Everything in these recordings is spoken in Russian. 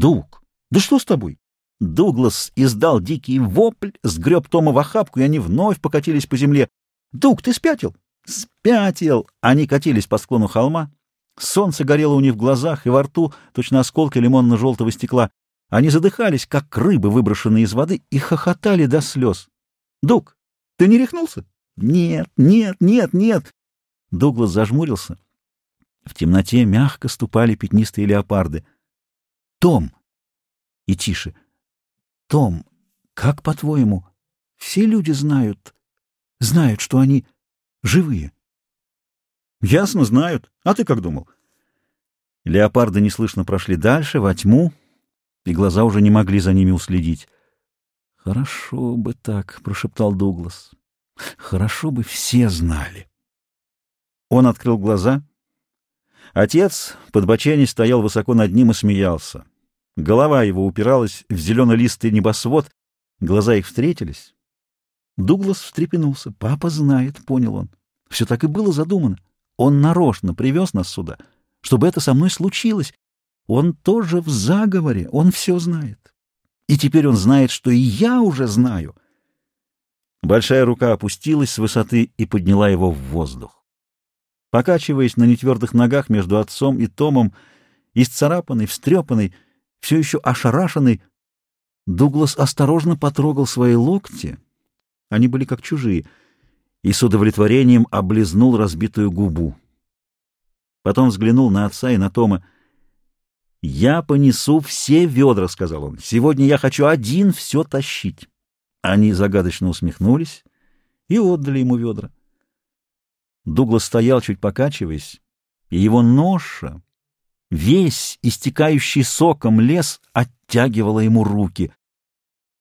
Дуг, да что с тобой? Дуглас издал дикий вопль, сгреб Тома в охапку, и они вновь покатились по земле. «Дуг, ты спятил?» «Спятил!» Они катились по склону холма. Солнце горело у них в глазах и во рту, точно осколки лимонно-желтого стекла. Они задыхались, как рыбы, выброшенные из воды, и хохотали до слез. «Дуг, ты не рехнулся?» «Нет, нет, нет, нет!» Дуглас зажмурился. В темноте мягко ступали пятнистые леопарды. «Том!» И тише. «Том, как по-твоему, все люди знают, знают, что они живые?» «Ясно, знают. А ты как думал?» Леопарды неслышно прошли дальше, во тьму, и глаза уже не могли за ними уследить. «Хорошо бы так», — прошептал Дуглас. «Хорошо бы все знали». Он открыл глаза. Отец, подбоченясь, стоял высоко над ним и смеялся. Голова его упиралась в зелено-листый небосвод, глаза их встретились. Дуглас встрепенулся. «Папа знает», — понял он. «Все так и было задумано. Он нарочно привез нас сюда, чтобы это со мной случилось. Он тоже в заговоре, он все знает. И теперь он знает, что и я уже знаю». Большая рука опустилась с высоты и подняла его в воздух. Покачиваясь на нетвердых ногах между отцом и Томом, исцарапанный, встрепанный, все еще ошарашенный, Дуглас осторожно потрогал свои локти, они были как чужие, и с удовлетворением облизнул разбитую губу. Потом взглянул на отца и на Тома. «Я понесу все ведра», — сказал он. «Сегодня я хочу один все тащить». Они загадочно усмехнулись и отдали ему ведра. Дуглас стоял, чуть покачиваясь, и его ноша, весь истекающий соком лес, оттягивала ему руки.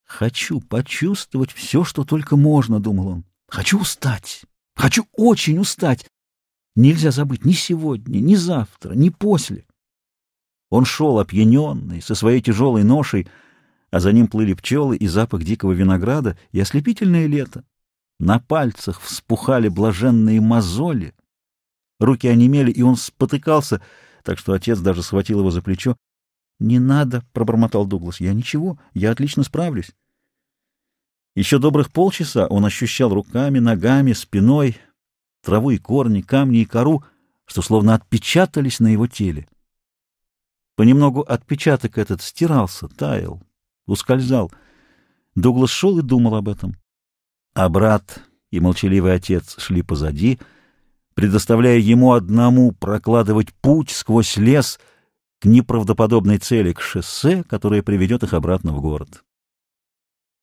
«Хочу почувствовать все, что только можно», — думал он. «Хочу устать, хочу очень устать. Нельзя забыть ни сегодня, ни завтра, ни после». Он шел опьяненный, со своей тяжелой ношей, а за ним плыли пчелы и запах дикого винограда, и ослепительное лето. На пальцах вспухали блаженные мозоли. Руки онемели, и он спотыкался, так что отец даже схватил его за плечо. — Не надо, — пробормотал Дуглас. — Я ничего, я отлично справлюсь. Еще добрых полчаса он ощущал руками, ногами, спиной траву и корни, камни и кору, что словно отпечатались на его теле. Понемногу отпечаток этот стирался, таял, ускользал. Дуглас шел и думал об этом а брат и молчаливый отец шли позади, предоставляя ему одному прокладывать путь сквозь лес к неправдоподобной цели, к шоссе, которое приведет их обратно в город.